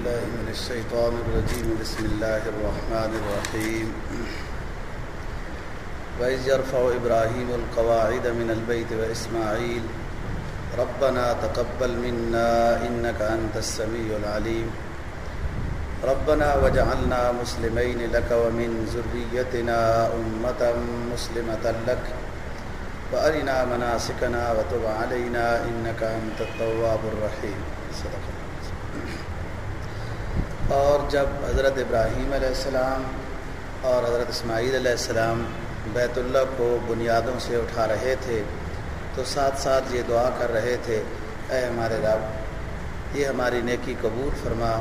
بالله من الشيطان الرجيم. بسم الله الرحمن الرحيم. وإذ يرفع إبراهيم القواعد من البيت وإسماعيل، ربنا تقبل منا إنك أنت السميع العليم. ربنا وجعلنا مسلمين لك ومن ذريتنا أمة مسلمة لك. وأرنا مناسكنا وتب علينا إنك أنت التواب الرحيم. صدق اللہ اور جب حضرت ابراہیم علیہ السلام اور حضرت اسماعیل علیہ السلام بیت اللہ کو بنیادوں سے اٹھا رہے تھے، تو ساتھ ساتھ یہ دعا کر رہے تھے، اے ہمارے رب، یہ ہماری نیکی قبول فرما،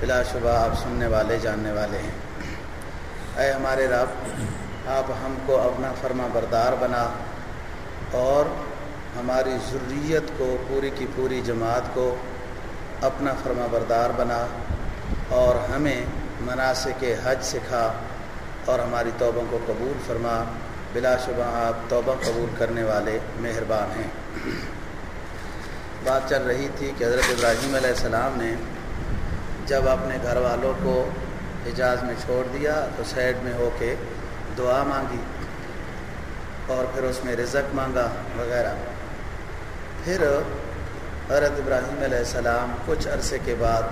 بلا شبہ آپ سننے والے، جاننے والے ہیں۔ اے ہمارے رب، آپ ہم کو اپنا فرما بردار بنا اور ہماری ضروریت کو، پوری کی پوری جماعت کو اپنا فرما بردار بنا۔ اور ہمیں مناسب حج سکھا اور ہماری توبوں کو قبول فرما۔ بلا شبہ آپ توبہ قبول کرنے والے مہربان ہیں۔ بات چل رہی تھی کہ حضرت ابراہیم علیہ السلام نے جب اپنے گھر والوں کو اجاز میں چھوڑ دیا تو سائڈ میں ہو کے دعا مانگی اور پھر اس میں رزق مانگا وغیرہ۔ پھر حضرت ابراہیم علیہ السلام کچھ عرصے کے بعد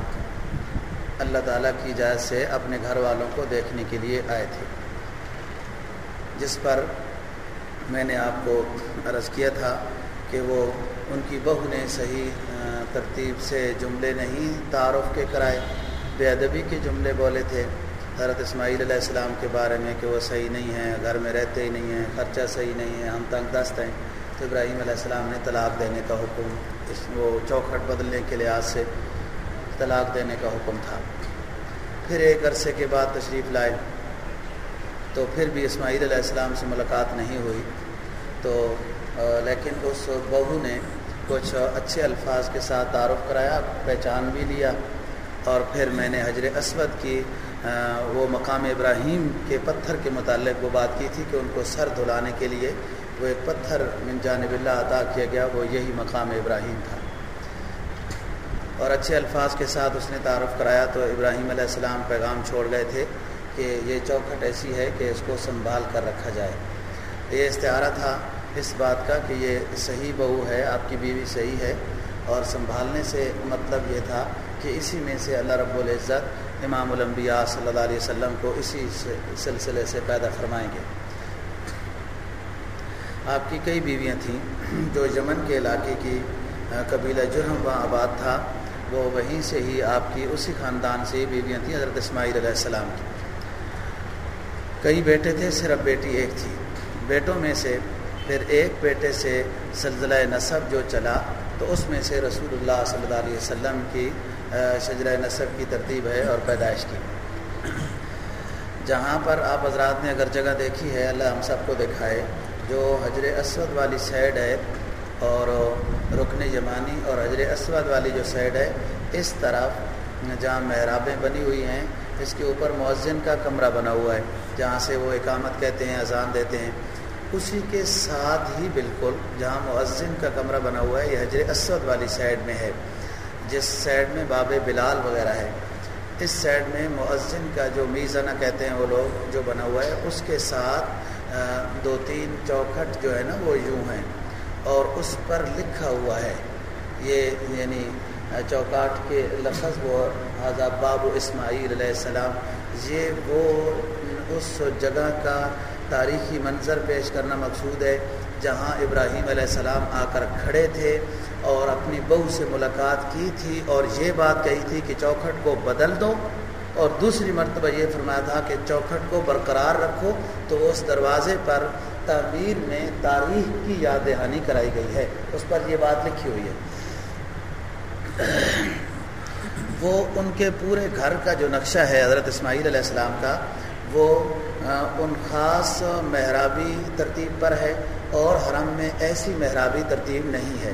اللہ تعالیٰ کی اجازت سے اپنے گھر والوں کو دیکھنے کے لیے آئے تھے۔ جس پر میں نے آپ کو عرض کیا تھا کہ وہ ان کی بہو نے صحیح ترتیب سے جملے نہیں، تعارف کے کرائے، بے ادبی کے جملے بولے تھے۔ حضرت اسماعیل علیہ السلام کے بارے میں کہ وہ صحیح نہیں ہیں، گھر میں رہتے ہی نہیں ہیں، خرچہ صحیح نہیں ہے، ہم تنگ دست ہیں۔ تو ابراہیم علیہ السلام نے طلاق دینے کا حکم، اس، وہ چوکھٹ بدلنے کے لحاظ سے طلاق دینے کا حکم تھا۔ پھر ایک عرصے کے بعد تشریف لائے تو پھر بھی اسماعیل علیہ السلام سے ملاقات نہیں ہوئی تو لیکن اس بہو نے کچھ اچھے الفاظ کے ساتھ تعارف کرایا، پہچان بھی لیا اور پھر میں نے حجر اسود کی وہ مقام ابراہیم کے پتھر کے متعلق وہ بات کی تھی کہ ان کو سر دھلانے کے لیے وہ ایک پتھر من جانب اللہ عطا کیا گیا، وہ یہی مقام ابراہیم تھا۔ اور اچھے الفاظ کے ساتھ اس نے تعارف کرایا تو ابراہیم علیہ السلام پیغام چھوڑ گئے تھے کہ یہ چوکھٹ ایسی ہے کہ اس کو سنبھال کر رکھا جائے۔ یہ استعارہ تھا اس بات کا کہ یہ صحیح بہو ہے، آپ کی بیوی صحیح ہے اور سنبھالنے سے مطلب یہ تھا کہ اسی میں سے اللہ رب العزت امام الانبیاء صلی اللہ علیہ وسلم کو اسی سلسلے سے پیدا فرمائیں گے۔ آپ کی کئی بیویاں تھیں جو یمن کے علاقے کی قبیلہ جرم و آباد تھا۔ وہ وہیں سے ہی آپ کی اسی خاندان سے بیویاں تھیں، حضرت اسماعیل علیہ السلام کی۔ کئی بیٹے تھے، صرف بیٹی ایک تھی۔ بیٹوں میں سے پھر ایک بیٹے سے سلزلہ نصب جو چلا، تو اس میں سے رسول اللہ صلی اللہ علیہ وسلم کی شجرہ نصب کی ترتیب ہے اور پیدائش کی۔ جہاں پر آپ حضرات نے اگر جگہ دیکھی ہے، اللہ ہم سب کو دکھائے، جو حجر اسود والی سائڈ ہے اور رکن یمانی اور حجر اسود والی جو سائڈ ہے، اس طرف جہاں محرابیں بنی ہوئی ہیں، اس کے اوپر مؤذن کا کمرہ بنا ہوا ہے، جہاں سے وہ اقامت کہتے ہیں، اذان دیتے ہیں۔ اسی کے ساتھ ہی بالکل جہاں مؤذن کا کمرہ بنا ہوا ہے، یہ حجر اسود والی سائڈ میں ہے۔ جس سائڈ میں باب بلال وغیرہ ہے۔ اس سائڈ میں مؤذن کا جو میزانہ کہتے ہیں وہ لوگ جو بنا ہوا ہے، اس کے ساتھ دو تین چوکھٹ جو ہے نا، وہ یوں ہیں۔ اور اس پر لکھا ہوا ہے۔ یہ یعنی چوکاٹ کے لفظ وہ حضاب باب اسماعیل علیہ السلام، یہ وہ اس جگہ کا تاریخی منظر پیش کرنا مقصود ہے، جہاں ابراہیم علیہ السلام آ کر کھڑے تھے اور اپنی بہو سے ملاقات کی تھی اور یہ بات کہی تھی کہ چوکھٹ کو بدل دو۔ اور دوسری مرتبہ یہ فرمایا تھا کہ چوکھٹ کو برقرار رکھو تو اس دروازے پر تعمیر میں تاریخ کی یاد دہانی کرائی گئی ہے۔ اس پر یہ بات لکھی ہوئی ہے۔ وہ ان کے پورے گھر کا جو نقشہ ہے، حضرت اسماعیل علیہ السلام کا، وہ ان خاص محرابی ترتیب پر ہے اور حرم میں ایسی محرابی ترتیب نہیں ہے۔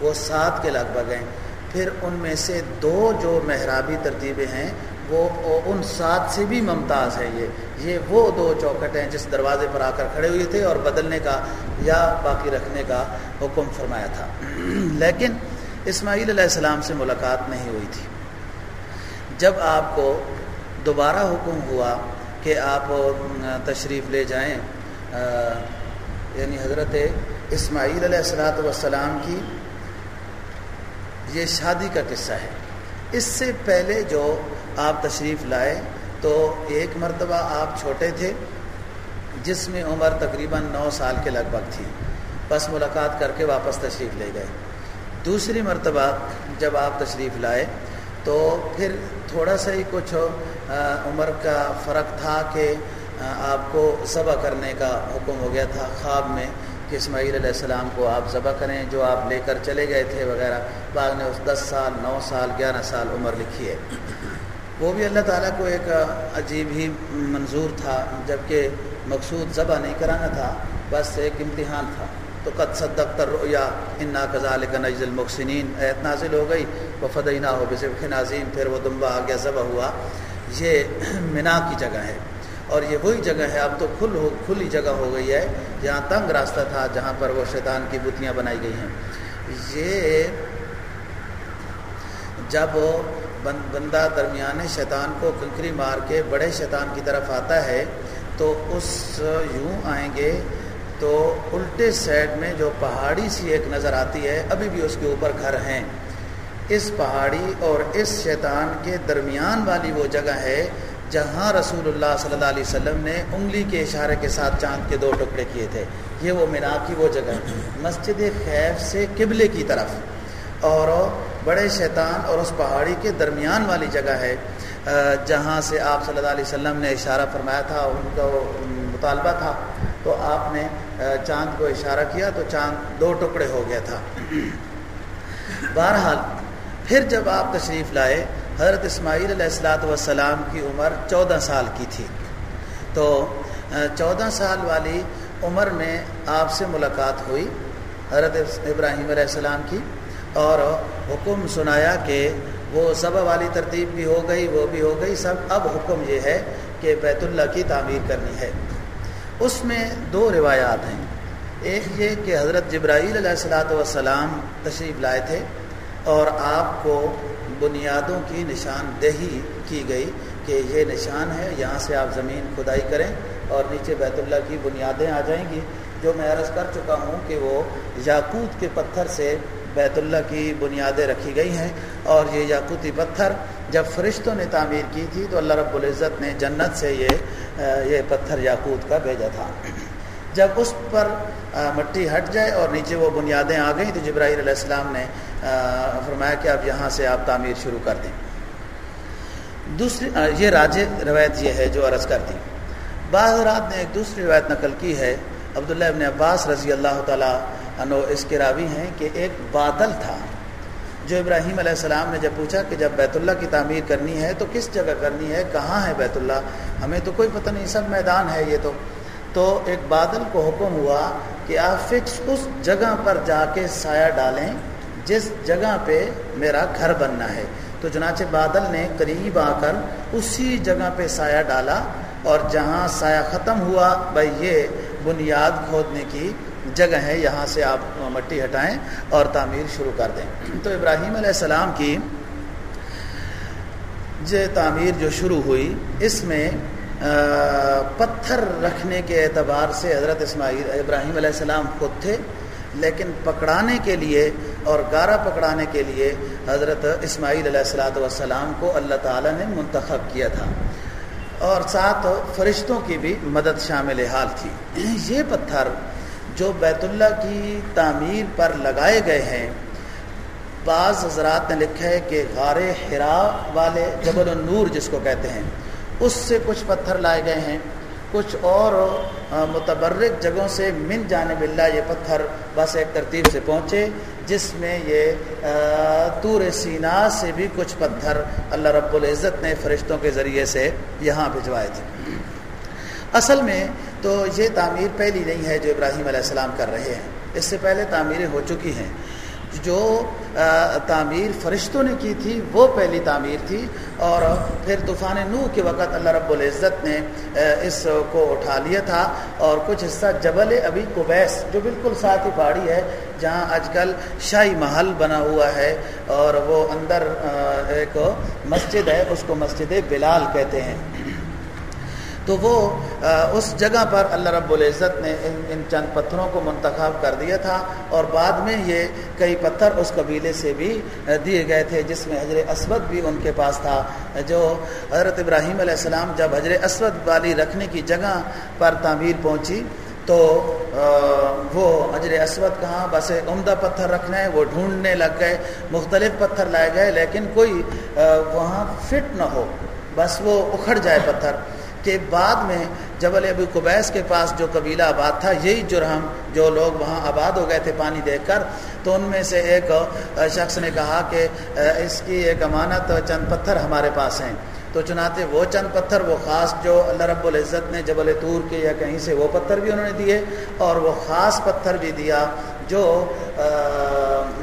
وہ سات کے لگ بھگ ہیں۔ پھر ان میں سے دو جو محرابی ترتیبیں ہیں وہ ان سات سے بھی ممتاز ہے یہ۔ یہ وہ دو چوکٹ ہیں جس دروازے پر آ کر کھڑے ہوئے تھے اور بدلنے کا یا باقی رکھنے کا حکم فرمایا تھا۔ لیکن اسماعیل علیہ السلام سے ملاقات نہیں ہوئی تھی۔ جب آپ کو دوبارہ حکم ہوا کہ آپ تشریف لے جائیں یعنی حضرت اسماعیل علیہ السلاۃ والسلام کی یہ شادی کا قصہ ہے۔ اس سے پہلے جو آپ تشریف لائے تو ایک مرتبہ آپ چھوٹے تھے، جس میں عمر تقریباً نو سال کے لگ بھگ تھی۔ بس ملاقات کر کے واپس تشریف لے گئے۔ دوسری مرتبہ جب آپ تشریف لائے تو پھر تھوڑا سا ہی کچھ عمر کا فرق تھا کہ آپ کو ذبح کرنے کا حکم ہو گیا تھا خواب میں کہ اسماعیل علیہ السلام کو آپ ذبح کریں، جو آپ لے کر چلے گئے تھے وغیرہ۔ بعد نے اس دس سال، نو سال، گیارہ سال عمر لکھی ہے۔ وہ بھی اللہ تعالیٰ کو ایک عجیب ہی منظور تھا جبکہ مقصود ذبح نہیں کرانا تھا، بس ایک امتحان تھا۔ تو قد صدق تر یا انا کزال کا نجل المحسنین۔ ایت نازل ہو گئی وہ فدینہ ہو بصف ناظیم پھر وہ دمبا آ گیا، ذبح ہوا۔ یہ منا کی جگہ ہے۔ اور یہ وہی جگہ ہے، اب تو کھل ہو، کھلی جگہ ہو گئی ہے، جہاں تنگ راستہ تھا، جہاں پر وہ شیطان کی بتیاں بنائی گئی ہیں۔ یہ جب بندہ درمیان شیطان کو کنکری مار کے بڑے شیطان کی طرف آتا ہے، تو اس یوں آئیں گے، تو الٹے سائڈ میں جو پہاڑی سی ایک نظر آتی ہے، ابھی بھی اس کے اوپر گھر ہیں۔ اس پہاڑی اور اس شیطان کے درمیان والی وہ جگہ ہے، جہاں رسول اللہ صلی اللہ علیہ وسلم نے انگلی کے اشارے کے ساتھ چاند کے دو ٹکڑے کیے تھے۔ یہ وہ مینا کی وہ جگہ مسجد خیف سے قبلے کی طرف۔ اور بڑے شیطان اور اس پہاڑی کے درمیان والی جگہ ہے جہاں سے آپ صلی اللہ علیہ وسلم نے اشارہ فرمایا تھا، ان کا وہ مطالبہ تھا۔ تو آپ نے چاند کو اشارہ کیا تو چاند دو ٹکڑے ہو گیا تھا۔ بہرحال، پھر جب آپ تشریف لائے، حضرت اسماعیل علیہ السلاۃ والسلام کی عمر چودہ سال کی تھی۔ تو چودہ سال والی عمر میں آپ سے ملاقات ہوئی، حضرت ابراہیم علیہ السلام کی۔ اور حکم سنایا کہ وہ سب والی ترتیب بھی ہو گئی، وہ بھی ہو گئی۔ سب، اب حکم یہ ہے کہ بیت اللہ کی تعمیر کرنی ہے۔ اس میں دو روایات ہیں۔ ایک یہ کہ حضرت جبرائیل علیہ السلاۃ والسلام تشریف لائے تھے اور آپ کو بنیادوں کی نشاندہی کی گئی کہ یہ نشان ہے، یہاں سے آپ زمین کھدائی کریں اور نیچے بیت اللہ کی بنیادیں آ جائیں گی۔ جو میں عرض کر چکا ہوں کہ وہ یاقوت کے پتھر سے بیت اللہ کی بنیادیں رکھی گئی ہیں اور یہ یاقوتی پتھر جب فرشتوں نے تعمیر کی تھی تو اللہ رب العزت نے جنت سے یہ یہ پتھر یاقوت کا بھیجا تھا۔ جب اس پر مٹی ہٹ جائے اور نیچے وہ بنیادیں آ گئیں تو جبرائیل علیہ السلام نے فرمایا کہ اب یہاں سے آپ تعمیر شروع کر دیں۔ دوسری یہ راج روایت یہ ہے جو عرض کر دی بعض رات نے ایک دوسری روایت نقل کی ہے، عبداللہ ابن عباس رضی اللہ تعالیٰ عنہ اس کے راوی ہیں کہ ایک بادل تھا جو ابراہیم علیہ السلام نے جب پوچھا کہ جب بیت اللہ کی تعمیر کرنی ہے تو کس جگہ کرنی ہے؟ کہاں ہے بیت اللہ؟ ہمیں تو کوئی پتہ نہیں، سب میدان ہے یہ تو۔ تو ایک بادل کو حکم ہوا کہ آپ فکس اس جگہ پر جا کے سایہ ڈالیں جس جگہ پہ میرا گھر بننا ہے۔ تو چنانچہ بادل نے قریب آ کر اسی جگہ پہ سایہ ڈالا اور جہاں سایہ ختم ہوا بھائی یہ بنیاد کھودنے کی جگہ ہے یہاں سے آپ مٹی ہٹائیں اور تعمیر شروع کر دیں۔ تو ابراہیم علیہ السلام کی یہ تعمیر جو شروع ہوئی، اس میں پتھر رکھنے کے اعتبار سے حضرت اسماعیل، ابراہیم علیہ السلام خود تھے، لیکن پکڑانے کے لیے اور گارہ پکڑانے کے لیے حضرت اسماعیل علیہ السلاۃ والسلام کو اللہ تعالیٰ نے منتخب کیا تھا۔ اور ساتھ فرشتوں کی بھی مدد شامل حال تھی۔ یہ پتھر جو بیت اللہ کی تعمیر پر لگائے گئے ہیں، بعض حضرات نے لکھا ہے کہ غار حرا والے جبل النور جس کو کہتے ہیں، اس سے کچھ پتھر لائے گئے ہیں۔ کچھ اور متبرک جگہوں سے من جانب اللہ یہ پتھر بس ایک ترتیب سے پہنچے، جس میں یہ تور سینا سے بھی کچھ پتھر اللہ رب العزت نے فرشتوں کے ذریعے سے یہاں بھجوائے تھے۔ اصل میں تو یہ تعمیر پہلی نہیں ہے جو ابراہیم علیہ السلام کر رہے ہیں۔ اس سے پہلے تعمیریں ہو چکی ہیں۔ جو تعمیر فرشتوں نے کی تھی، وہ پہلی تعمیر تھی۔ اور پھر طوفان نو کے وقت اللہ رب العزت نے اس کو اٹھا لیا تھا۔ اور کچھ حصہ جبل ابھی کوبیس جو بالکل ساتھ ہی پہاڑی ہے، جہاں آج کل شاہی محل بنا ہوا ہے۔ اور وہ اندر ایک مسجد ہے، اس کو مسجد بلال کہتے ہیں۔ تو وہ اس جگہ پر اللہ رب العزت نے ان ان چند پتھروں کو منتخب کر دیا تھا اور بعد میں یہ کئی پتھر اس قبیلے سے بھی دیے گئے تھے جس میں حضر اسود بھی ان کے پاس تھا، جو حضرت ابراہیم علیہ السلام جب حضر اسود والی رکھنے کی جگہ پر تعمیر پہنچی تو وہ حجر اسود کہاں بس عمدہ پتھر رکھنا ہے وہ ڈھونڈنے لگ گئے، مختلف پتھر لائے گئے، لیکن کوئی وہاں فٹ نہ ہو، بس وہ اکھڑ جائے پتھر کہ بعد میں جبل ابو قبیس کے پاس جو قبیلہ آباد تھا، یہی جرہم جو لوگ وہاں آباد ہو گئے تھے پانی دیکھ کر، تو ان میں سے ایک شخص نے کہا کہ اس کی ایک امانت چند پتھر ہمارے پاس ہیں۔ تو چنانچہ وہ چند پتھر، وہ خاص جو اللہ رب العزت نے جبل طور کے یا کہیں سے وہ پتھر بھی انہوں نے دیے، اور وہ خاص پتھر بھی دیا جو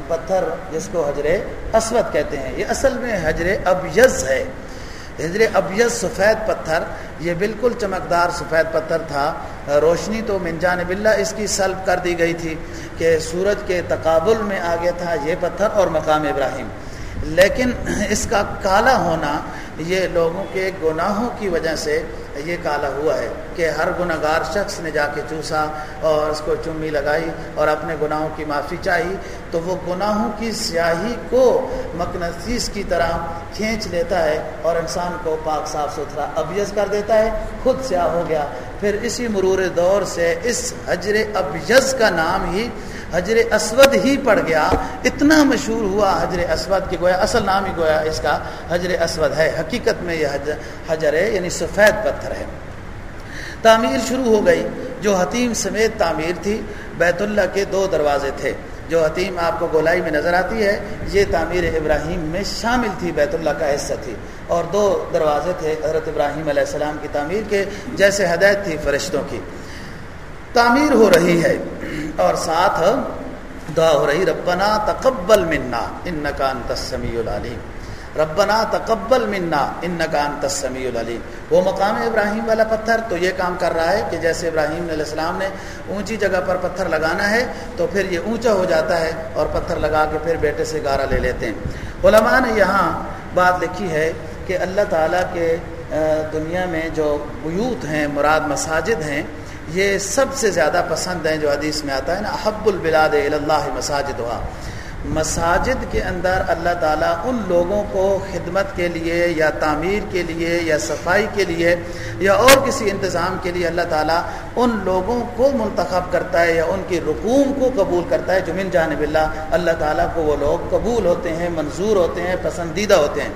پتھر جس کو حجر اسود کہتے ہیں۔ یہ اصل میں حجر ابیز ہے۔ حجر ابیض سفید پتھر، یہ بالکل چمکدار سفید پتھر تھا۔ روشنی تو من جانب اللہ اس کی سلب کر دی گئی تھی کہ سورج کے تقابل میں آ گیا تھا یہ پتھر اور مقام ابراہیم۔ لیکن اس کا کالا ہونا یہ لوگوں کے گناہوں کی وجہ سے یہ کالا ہوا ہے کہ ہر گناہ گار شخص نے جا کے چوسا اور اس کو چمی لگائی اور اپنے گناہوں کی معافی چاہی تو وہ گناہوں کی سیاہی کو مقناطیس کی طرح کھینچ لیتا ہے اور انسان کو پاک صاف ستھرا ابیز کر دیتا ہے، خود سیاہ ہو گیا۔ پھر اسی مرور دور سے اس حجر ابیز کا نام ہی حجر اسود ہی پڑ گیا۔ اتنا مشہور ہوا حجر اسود کہ گویا اصل نام ہی گویا اس کا حجر اسود ہے۔ حقیقت میں یہ حجر ہے یعنی سفید پتھر ہے۔ تعمیر شروع ہو گئی۔ جو حتیم سمیت تعمیر تھی، بیت اللہ کے دو دروازے تھے۔ جو حتیم آپ کو گولائی میں نظر آتی ہے، یہ تعمیر ابراہیم میں شامل تھی، بیت اللہ کا حصہ تھی۔ اور دو دروازے تھے حضرت ابراہیم علیہ السلام کی تعمیر کے، جیسے ہدایت تھی فرشتوں کی۔ تعمیر ہو رہی ہے۔ اور ساتھ دعا ہو رہی ربنا تقبل منا ان نقان تسمی العلیم۔ ربنا تقبل منا ان نقان تسمی العلیم۔ وہ مقام ابراہیم والا پتھر تو یہ کام کر رہا ہے کہ جیسے ابراہیم علیہ السلام نے اونچی جگہ پر پتھر لگانا ہے، تو پھر یہ اونچا ہو جاتا ہے اور پتھر لگا کے پھر بیٹے سے گارا لے لیتے ہیں۔ علماء نے یہاں بات لکھی ہے کہ اللہ تعالیٰ کے دنیا میں جو بیوت ہیں، مراد مساجد ہیں یہ سب سے زیادہ پسند ہیں جو حدیث میں آتا ہے نا حب البلاد اللہ مساجد ہوا مساجد کے اندر اللہ تعالیٰ ان لوگوں کو خدمت کے لیے یا تعمیر کے لیے یا صفائی کے لیے یا اور کسی انتظام کے لیے اللہ تعالیٰ ان لوگوں کو منتخب کرتا ہے یا ان کی رقوم کو قبول کرتا ہے جو من جانب اللہ اللہ تعالیٰ کو وہ لوگ قبول ہوتے ہیں، منظور ہوتے ہیں، پسندیدہ ہوتے ہیں۔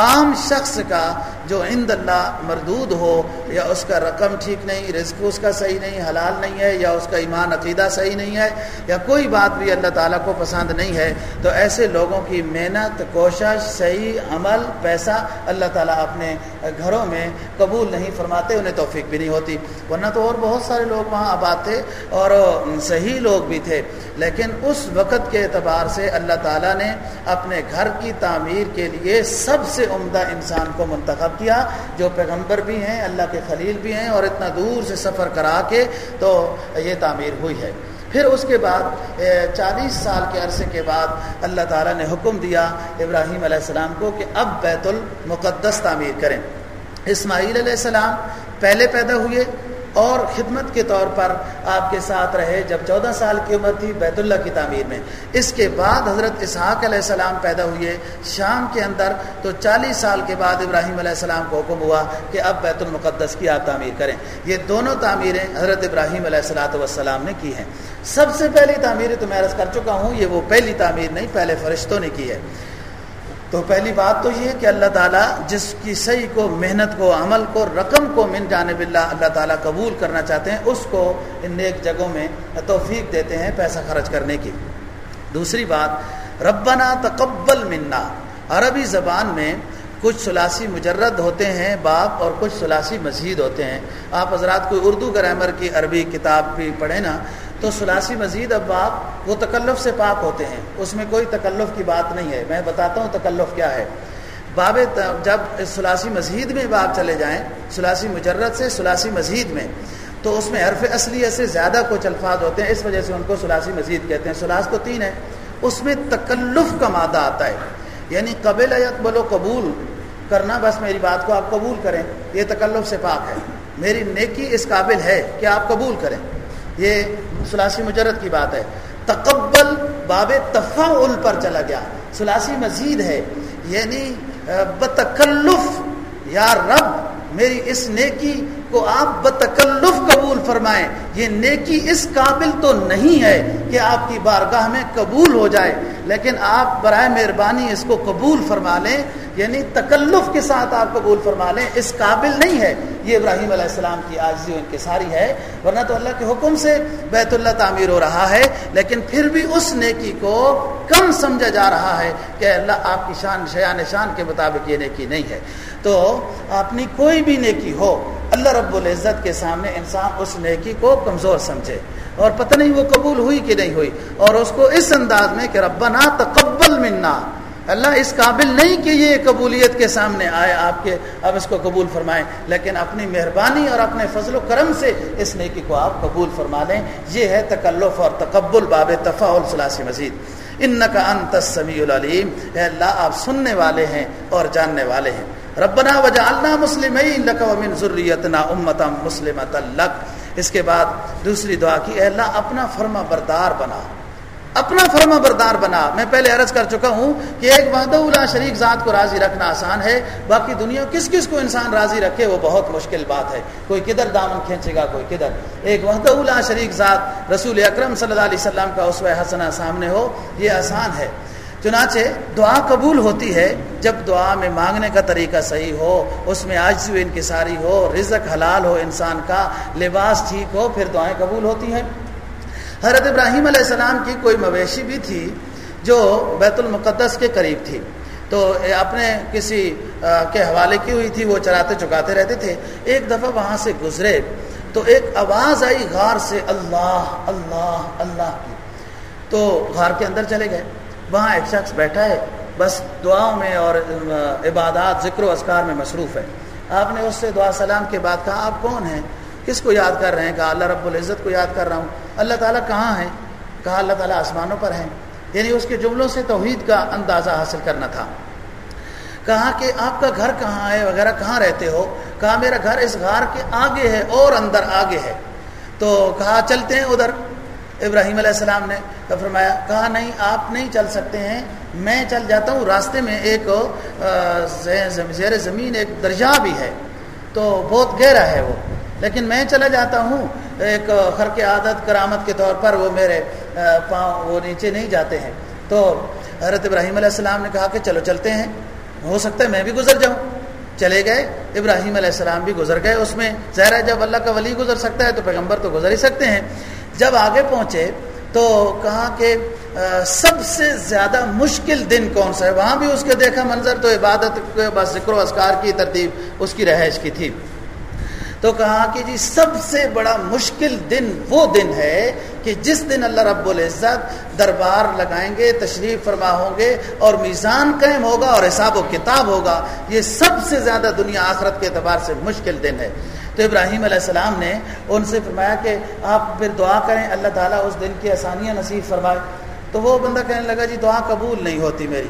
عام شخص کا جو عند اللہ مردود ہو، یا اس کا رقم ٹھیک نہیں، رزق اس کا صحیح نہیں، حلال نہیں ہے، یا اس کا ایمان عقیدہ صحیح نہیں ہے، یا کوئی بات بھی اللہ تعالیٰ کو پسند نہیں ہے، تو ایسے لوگوں کی محنت، کوشش، صحیح عمل، پیسہ اللہ تعالیٰ اپنے گھروں میں قبول نہیں فرماتے، انہیں توفیق بھی نہیں ہوتی۔ ورنہ تو اور بہت سارے لوگ وہاں آباد تھے اور صحیح لوگ بھی تھے۔ لیکن اس وقت کے اعتبار سے اللہ تعالیٰ نے اپنے گھر کی تعمیر کے لیے سب سے عمدہ انسان کو منتخب کیا، جو پیغمبر بھی ہیں، اللہ کے خلیل بھی ہیں اور اتنا دور سے سفر کرا کے تو یہ تعمیر ہوئی ہے۔ پھر اس کے بعد چالیس سال کے عرصے کے بعد اللہ تعالیٰ نے حکم دیا ابراہیم علیہ السلام کو کہ اب بیت المقدس تعمیر کریں۔ اسماعیل علیہ السلام پہلے پیدا ہوئے۔ اور خدمت کے طور پر آپ کے ساتھ رہے جب چودہ سال کی عمر تھی بیت اللہ کی تعمیر میں۔ اس کے بعد حضرت اسحاق علیہ السلام پیدا ہوئے شام کے اندر تو چالیس سال کے بعد ابراہیم علیہ السلام کو حکم ہوا کہ اب بیت المقدس کی آپ تعمیر کریں۔ یہ دونوں تعمیریں حضرت ابراہیم علیہ السلاۃ والسلام نے کی ہیں۔ سب سے پہلی تعمیر تو میں عرض کر چکا ہوں، یہ وہ پہلی تعمیر نہیں، پہلے فرشتوں نے کی ہے۔ تو پہلی بات تو یہ کہ اللہ تعالیٰ جس کی صحیح کو، محنت کو، عمل کو، رقم کو من جانب اللہ اللہ تعالیٰ قبول کرنا چاہتے ہیں، اس کو ان نیک جگہوں میں توفیق دیتے ہیں پیسہ خرچ کرنے کی۔ دوسری بات، ربنا تقبل منا۔ عربی زبان میں کچھ سلاسی مجرد ہوتے ہیں باپ اور کچھ سلاسی مزید ہوتے ہیں۔ آپ حضرات کوئی اردو گرامر کی عربی کتاب بھی پڑھیں نا، تو سلاسی مزید ابواب وہ تکلف سے پاک ہوتے ہیں۔ اس میں کوئی تکلف کی بات نہیں ہے۔ میں بتاتا ہوں تکلف کیا ہے۔ باب جب سلاسی مزید میں باب چلے جائیں، سلاسی مجرد سے سلاسی مزید میں، تو اس میں حرف اصلی سے زیادہ کچھ الفاظ ہوتے ہیں۔ اس وجہ سے ان کو سلاسی مزید کہتے ہیں۔ سلاس تو تین ہے اس میں تکلف کا مادہ آتا ہے۔ یعنی قبل اقبل و قبول کرنا، بس میری بات کو آپ قبول کریں، یہ تکلف سے پاک ہے۔ میری نیکی اس قابل ہے کہ آپ قبول کریں۔ یہ سلاسی مجرد کی بات ہے۔ تقبل باب تفاعل پر چلا گیا۔ سلاسی مزید ہے۔ یعنی بتکلف، یا رب، میری اس نیکی کو آپ بتکلف قبول فرمائیں۔ یہ نیکی اس قابل تو نہیں ہے کہ آپ کی بارگاہ میں قبول ہو جائے۔ لیکن آپ برائے مہربانی اس کو قبول فرما لیں یعنی تکلف کے ساتھ آپ قبول فرما لیں، اس قابل نہیں ہے۔ یہ ابراہیم علیہ السلام کی آجزی ان کی ساری ہے، ورنہ تو اللہ کے حکم سے بیت اللہ تعمیر ہو رہا ہے، لیکن پھر بھی اس نیکی کو کم سمجھا جا رہا ہے کہ اللہ آپ کی شان، شیان، شان کے مطابق یہ نیکی نہیں ہے۔ تو اپنی کوئی بھی نیکی ہو اللہ رب العزت کے سامنے انسان اس نیکی کو کمزور سمجھے اور پتہ نہیں وہ قبول ہوئی کہ نہیں ہوئی اور اس کو اس انداز میں کہ ربنا تقبل منا۔ اللہ اس قابل نہیں کہ یہ قبولیت کے سامنے آئے آپ کے اب اس کو قبول فرمائیں۔ لیکن اپنی مہربانی اور اپنے فضل و کرم سے اس نیکی کو آپ قبول فرما لیں۔ یہ ہے تکلف اور تقبل باب تفا الصلاسی مزید ان کا انت سمیع العلیم۔ اے اللہ، آپ سننے والے ہیں اور جاننے والے ہیں۔ ربنا وجعلنا مسلمین لک ومن ذریتنا امتا مسلمتا لک۔ اس کے بعد دوسری دعا کی، اے اللہ اپنا فرما بردار بنا۔ اپنا فرما بردار بنا۔ میں پہلے عرض کر چکا ہوں کہ ایک وحدہ اللہ شریک ذات کو راضی رکھنا آسان ہے، باقی دنیا کس کس کو انسان راضی رکھے وہ بہت مشکل بات ہے۔ کوئی کدھر دامن کھینچے گا، کوئی کدھر۔ ایک وحدہ اللہ شریک ذات رسول اکرم صلی اللہ علیہ وسلم کا اس حسنہ سامنے ہو، یہ آسان ہے۔ چنانچہ دعا قبول ہوتی ہے جب دعا میں مانگنے کا طریقہ صحیح ہو، اس میں آج ان کی ساری ہو، رزق حلال ہو انسان کا، لباس ٹھیک ہو، پھر دعائیں قبول ہوتی ہیں۔ حضرت ابراہیم علیہ السلام کی کوئی مویشی بھی تھی جو بیت المقدس کے قریب تھی۔ تو اپنے کسی کے حوالے کی ہوئی تھی، وہ چراتے چکاتے رہتے تھے۔ ایک دفعہ وہاں سے گزرے تو ایک آواز آئی غار سے، اللہ اللہ اللہ کی۔ تو غار کے اندر چلے گئے۔ وہاں ایک شخص بیٹھا ہے، بس دعاؤں میں اور عبادات، ذکر و اذکار میں مصروف ہے۔ آپ نے اس سے دعا سلام کے بعد کہا، آپ کون ہیں؟ کس کو یاد کر رہے ہیں؟ کہا، اللہ رب العزت کو یاد کر رہا ہوں۔ اللہ تعالیٰ کہاں ہے کہا، اللہ تعالیٰ آسمانوں پر ہیں۔ یعنی اس کے جملوں سے توحید کا اندازہ حاصل کرنا تھا۔ کہا کہ آپ کا گھر کہاں ہے وغیرہ، کہاں رہتے ہو؟ کہا، میرا گھر اس غار کے آگے ہے اور اندر آگے ہے۔ تو کہا، چلتے ہیں ادھر۔ ابراہیم علیہ السلام نے فرمایا، کہا، نہیں، آپ نہیں چل سکتے ہیں، میں چل جاتا ہوں، راستے میں ایک زیر زمین ایک درجہ بھی ہے، تو بہت گہرا ہے وہ، لیکن میں چلا جاتا ہوں، ایک خرق عادت، کرامت کے طور پر وہ میرے پاؤں وہ نیچے نہیں جاتے ہیں۔ تو حضرت ابراہیم علیہ السلام نے کہا کہ چلو چلتے ہیں، ہو سکتا ہے میں بھی گزر جاؤں۔ چلے گئے، ابراہیم علیہ السلام بھی گزر گئے، اس میں ظاہر ہے، جب اللہ کا ولی گزر سکتا ہے تو پیغمبر تو گزر ہی سکتے ہیں۔ جب آگے پہنچے تو کہا کہ سب سے زیادہ مشکل دن کون سا ہے؟ وہاں بھی اس کے دیکھا منظر تو عبادت بس ذکر و اسکار کی ترتیب اس کی رہائش کی تھی۔ تو کہا کہ جی سب سے بڑا مشکل دن وہ دن ہے کہ جس دن اللہ رب العزت دربار لگائیں گے، تشریف فرما ہوں گے اور میزان قائم ہوگا اور حساب و کتاب ہوگا۔ یہ سب سے زیادہ دنیا آخرت کے اعتبار سے مشکل دن ہے۔ تو ابراہیم علیہ السلام نے ان سے فرمایا کہ آپ پھر دعا کریں، اللہ تعالیٰ اس دن کی آسانیاں نصیب فرمائے۔ تو وہ بندہ کہنے لگا جی دعا قبول نہیں ہوتی میری۔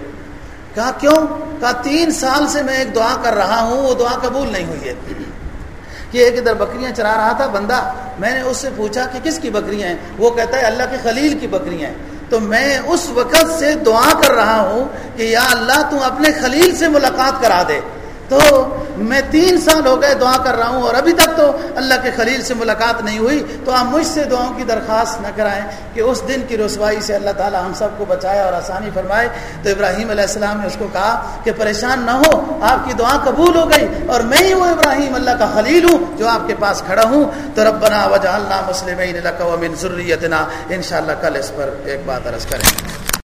کہا، کیوں؟ کہا، تین سال سے میں ایک دعا کر رہا ہوں، وہ دعا قبول نہیں ہوئی ہے۔ کہ ایک ادھر بکریاں چرا رہا تھا، بندہ، میں نے اس سے پوچھا کہ کس کی بکریاں ہیں؟ وہ کہتا ہے، اللہ کے خلیل کی بکریاں ہیں۔ تو میں اس وقت سے دعا کر رہا ہوں کہ یا اللہ تو اپنے خلیل سے ملاقات کرا دے۔ تو میں تین سال ہو گئے دعا کر رہا ہوں اور ابھی تک تو اللہ کے خلیل سے ملاقات نہیں ہوئی۔ تو آپ مجھ سے دعاؤں کی درخواست نہ کرائیں کہ اس دن کی رسوائی سے اللہ تعالی ہم سب کو بچائے اور آسانی فرمائے۔ تو ابراہیم علیہ السلام نے اس کو کہا کہ پریشان نہ ہو، آپ کی دعا قبول ہو گئی اور میں ہی وہ ابراہیم، اللہ کا خلیل ہوں جو آپ کے پاس کھڑا ہوں۔ تو ربنا وجہ اللہ مسلم ان شاء اللہ کل اس پر ایک بات عرض کریں۔